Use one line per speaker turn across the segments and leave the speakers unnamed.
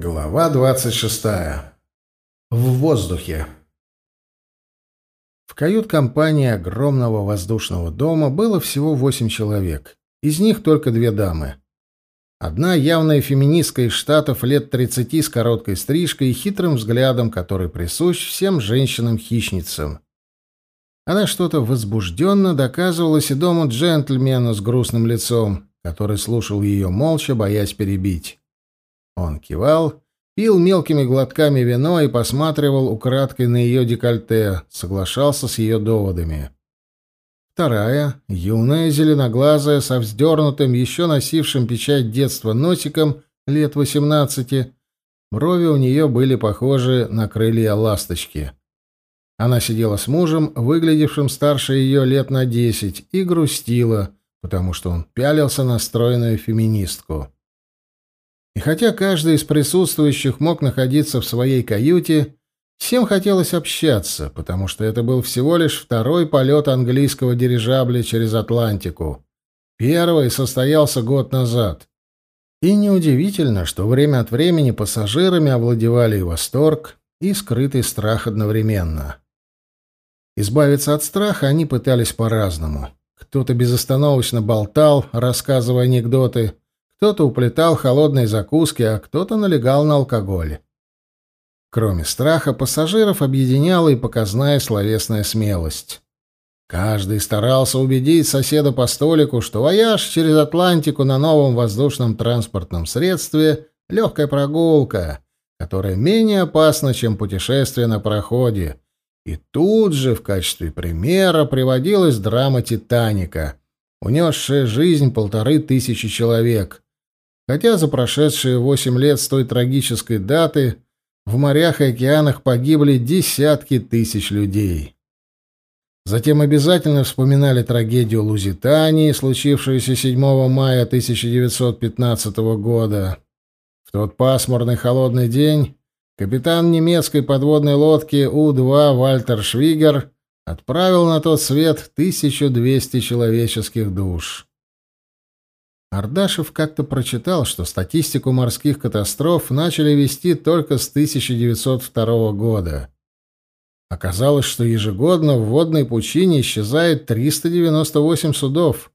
Глава 26. В воздухе. В кают-компании огромного воздушного дома было всего восемь человек. Из них только две дамы. Одна явная феминистка из Штатов лет 30 с короткой стрижкой и хитрым взглядом, который присущ всем женщинам-хищницам. Она что-то возбужденно доказывала седому джентльмену с грустным лицом, который слушал ее молча, боясь перебить. Он кивал, пил мелкими глотками вино и посматривал украдкой на ее декольте, соглашался с ее доводами. Вторая, юная, зеленоглазая, со вздернутым, еще носившим печать детства носиком, лет восемнадцати, брови у нее были похожи на крылья ласточки. Она сидела с мужем, выглядевшим старше ее лет на десять, и грустила, потому что он пялился на стройную феминистку. И хотя каждый из присутствующих мог находиться в своей каюте, всем хотелось общаться, потому что это был всего лишь второй полет английского дирижабля через Атлантику. Первый состоялся год назад. И неудивительно, что время от времени пассажирами овладевали и восторг, и скрытый страх одновременно. Избавиться от страха они пытались по-разному. Кто-то безостановочно болтал, рассказывая анекдоты, кто-то уплетал холодные закуски, а кто-то налегал на алкоголь. Кроме страха, пассажиров объединяла и показная словесная смелость. Каждый старался убедить соседа по столику, что вояж через Атлантику на новом воздушном транспортном средстве — легкая прогулка, которая менее опасна, чем путешествие на проходе. И тут же в качестве примера приводилась драма «Титаника», унесшая жизнь полторы тысячи человек — Хотя за прошедшие восемь лет с той трагической даты в морях и океанах погибли десятки тысяч людей. Затем обязательно вспоминали трагедию Лузитании, случившуюся 7 мая 1915 года. В тот пасмурный холодный день капитан немецкой подводной лодки У-2 Вальтер Швигер отправил на тот свет 1200 человеческих душ. Ардашев как-то прочитал, что статистику морских катастроф начали вести только с 1902 года. Оказалось, что ежегодно в водной пучине исчезает 398 судов.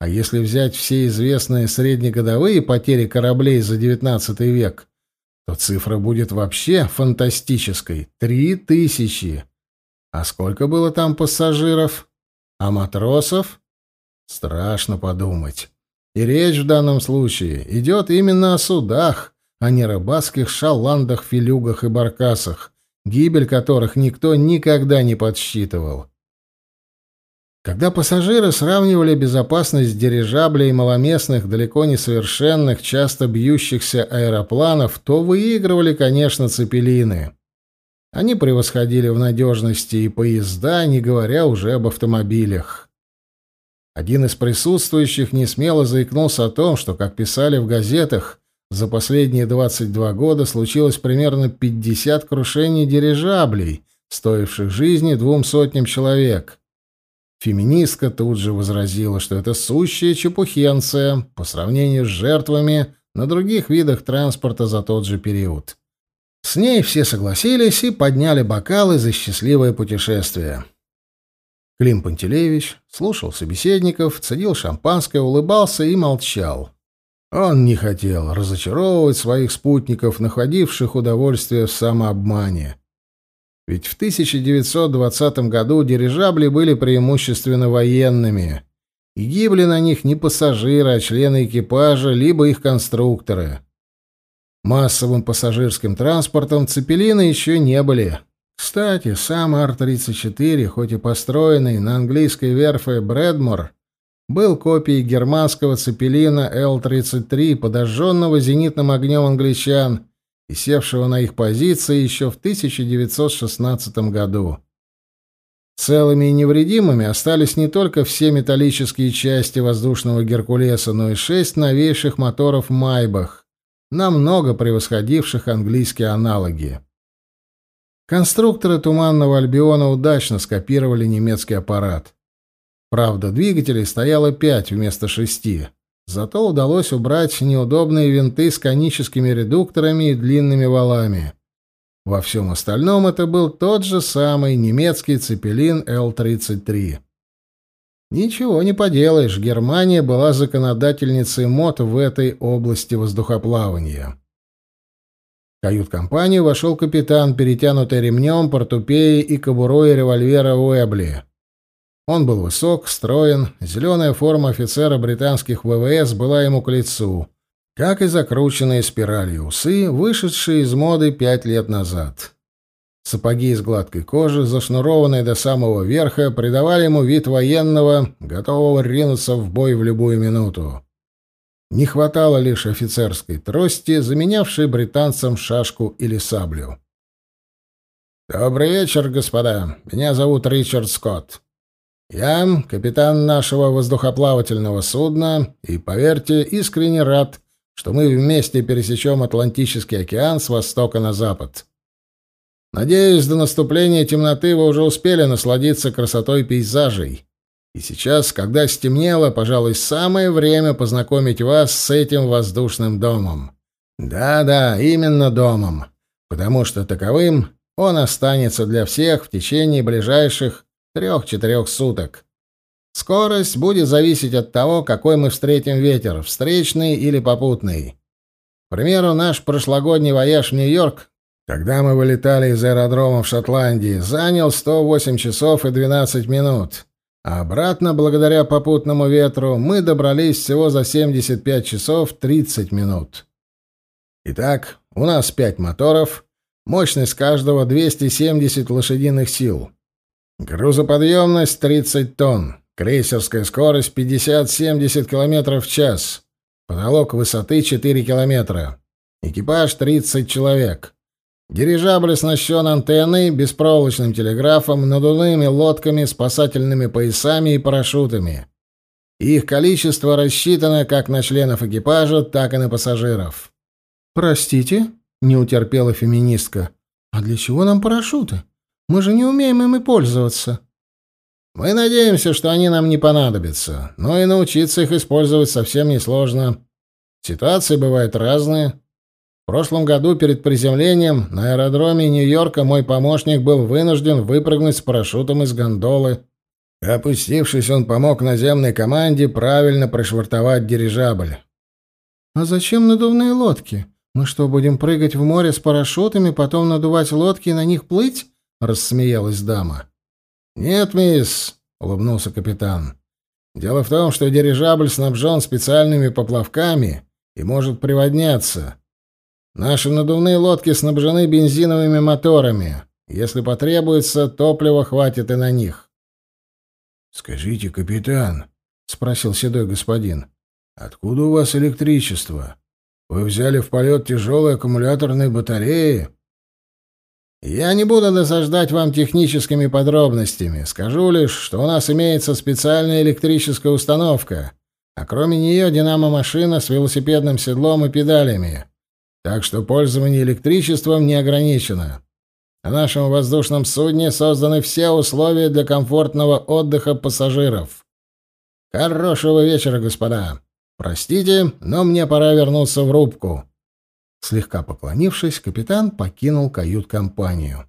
А если взять все известные среднегодовые потери кораблей за XIX век, то цифра будет вообще фантастической — три тысячи. А сколько было там пассажиров? А матросов? Страшно подумать. И речь в данном случае идет именно о судах, а не рыбацких шаландах, филюгах и баркасах, гибель которых никто никогда не подсчитывал. Когда пассажиры сравнивали безопасность дирижаблей маломестных, далеко не совершенных, часто бьющихся аэропланов, то выигрывали, конечно, цепелины. Они превосходили в надежности и поезда, не говоря уже об автомобилях. Один из присутствующих несмело заикнулся о том, что, как писали в газетах, за последние 22 года случилось примерно 50 крушений дирижаблей, стоивших жизни двум сотням человек. Феминистка тут же возразила, что это сущая чепухенция по сравнению с жертвами на других видах транспорта за тот же период. С ней все согласились и подняли бокалы за счастливое путешествие. Клим Пантелеевич слушал собеседников, цедил шампанское, улыбался и молчал. Он не хотел разочаровывать своих спутников, находивших удовольствие в самообмане. Ведь в 1920 году дирижабли были преимущественно военными, и гибли на них не пассажиры, а члены экипажа, либо их конструкторы. Массовым пассажирским транспортом цепелины еще не были. Кстати, сам Ар-34, хоть и построенный на английской верфи Брэдмор, был копией германского цепелина Л-33, подожженного зенитным огнем англичан и севшего на их позиции еще в 1916 году. Целыми и невредимыми остались не только все металлические части воздушного Геркулеса, но и шесть новейших моторов «Майбах», намного превосходивших английские аналоги. Конструкторы Туманного Альбиона удачно скопировали немецкий аппарат. Правда, двигателей стояло пять вместо шести, зато удалось убрать неудобные винты с коническими редукторами и длинными валами. Во всем остальном это был тот же самый немецкий цепелин Л-33. Ничего не поделаешь, Германия была законодательницей мод в этой области воздухоплавания. В кают-компанию вошел капитан, перетянутый ремнем, портупеей и кобурой револьвера Уэбли. Он был высок, строен, зеленая форма офицера британских ВВС была ему к лицу, как и закрученные спиралью усы, вышедшие из моды пять лет назад. Сапоги из гладкой кожи, зашнурованные до самого верха, придавали ему вид военного, готового ринуться в бой в любую минуту. Не хватало лишь офицерской трости, заменявшей британцам шашку или саблю. «Добрый вечер, господа. Меня зовут Ричард Скотт. Я капитан нашего воздухоплавательного судна, и, поверьте, искренне рад, что мы вместе пересечем Атлантический океан с востока на запад. Надеюсь, до наступления темноты вы уже успели насладиться красотой пейзажей». И сейчас, когда стемнело, пожалуй, самое время познакомить вас с этим воздушным домом. Да-да, именно домом, потому что таковым он останется для всех в течение ближайших трех-четырех суток. Скорость будет зависеть от того, какой мы встретим ветер, встречный или попутный. К примеру, наш прошлогодний вояж в Нью-Йорк, когда мы вылетали из аэродрома в Шотландии, занял 108 часов и 12 минут. А обратно, благодаря попутному ветру, мы добрались всего за 75 часов 30 минут. Итак, у нас пять моторов, мощность каждого 270 лошадиных сил. Грузоподъемность 30 тонн, крейсерская скорость 50-70 км в час, потолок высоты 4 км, экипаж 30 человек. Дирижабль оснащен антенной, беспроволочным телеграфом, надувными лодками, спасательными поясами и парашютами. Их количество рассчитано как на членов экипажа, так и на пассажиров.
«Простите?» — не утерпела феминистка. «А для чего нам парашюты? Мы же не умеем ими пользоваться».
«Мы надеемся, что они нам не понадобятся, но и научиться их использовать совсем несложно. Ситуации бывают разные». В прошлом году перед приземлением на аэродроме Нью-Йорка мой помощник был вынужден выпрыгнуть с парашютом из гондолы. Опустившись, он помог наземной команде правильно прошвартовать дирижабль.
«А зачем надувные лодки? Мы что, будем прыгать в море с парашютами, потом надувать лодки и на них плыть?» — рассмеялась дама.
«Нет, мисс», — улыбнулся капитан. «Дело в том, что дирижабль снабжен специальными поплавками и может приводняться». Наши надувные лодки снабжены бензиновыми моторами. Если потребуется, топлива хватит и на них.
Скажите, капитан, спросил седой господин, откуда у вас электричество? Вы взяли в полет тяжелые аккумуляторные батареи?
Я не буду досаждать вам техническими подробностями. Скажу лишь, что у нас имеется специальная электрическая установка, а кроме нее динамо-машина с велосипедным седлом и педалями. Так что пользование электричеством не ограничено. На нашем воздушном судне созданы все условия для комфортного отдыха пассажиров. Хорошего вечера, господа. Простите, но мне пора вернуться в рубку.
Слегка поклонившись, капитан покинул кают-компанию.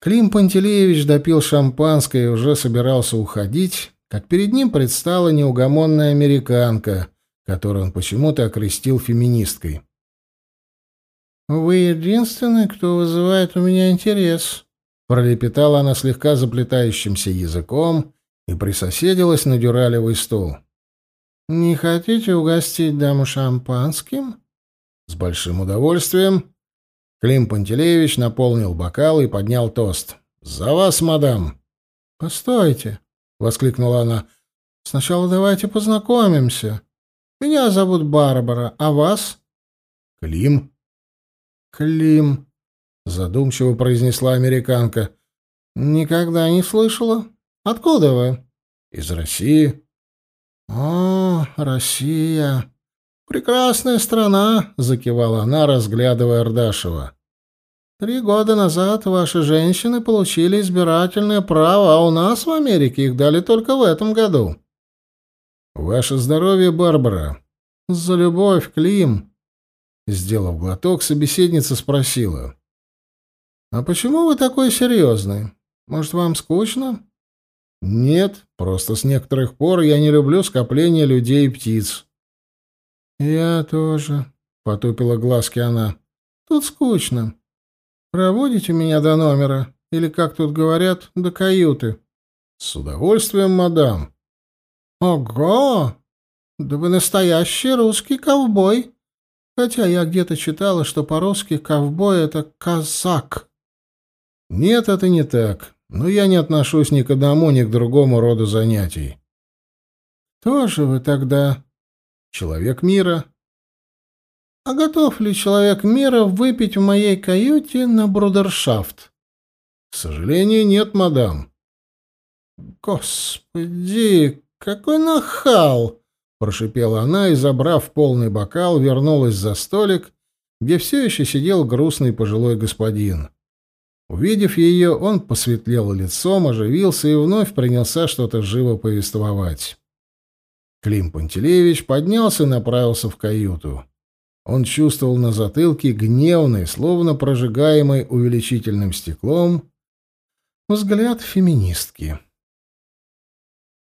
Клим Пантелеевич допил шампанское и уже собирался уходить, как перед ним предстала неугомонная американка, которую он почему-то окрестил феминисткой.
«Вы единственный, кто вызывает у меня интерес», — пролепетала она слегка заплетающимся языком и присоседилась на дюралевый стул. «Не хотите угостить даму шампанским?»
«С большим удовольствием». Клим Пантелеевич наполнил бокал и поднял тост. «За вас, мадам!»
«Постойте!» — воскликнула она. «Сначала давайте познакомимся. Меня зовут Барбара, а вас?»
«Клим»,
Клим, задумчиво произнесла американка. Никогда не слышала. Откуда вы?
Из России.
О, Россия. Прекрасная страна, закивала она, разглядывая Ардашева. Три года назад ваши женщины получили избирательное право, а у нас в Америке их дали только в этом году.
Ваше здоровье, Барбара.
За любовь, Клим.
Сделав глоток, собеседница спросила.
А почему вы такой серьезный? Может, вам скучно?
Нет, просто с некоторых пор я не люблю скопление людей и птиц.
Я тоже, потупила глазки она. Тут скучно. Проводите меня до номера, или, как тут говорят, до каюты.
С удовольствием, мадам.
Ого! Да вы настоящий русский ковбой. Хотя я где-то читала, что по-русски ковбой — это казак.
Нет, это не так. Но я не отношусь ни к одному, ни к другому роду занятий.
Кто же вы тогда?
Человек мира.
А готов ли человек мира выпить в моей каюте на брудершафт?
К сожалению, нет, мадам.
Господи, какой нахал! Прошипела она и, забрав полный бокал, вернулась за столик, где все еще сидел грустный пожилой господин. Увидев ее, он посветлел лицом, оживился и вновь принялся что-то живо повествовать. Клим Пантелеевич поднялся и направился в каюту. Он чувствовал на затылке гневный, словно прожигаемый увеличительным стеклом, взгляд феминистки.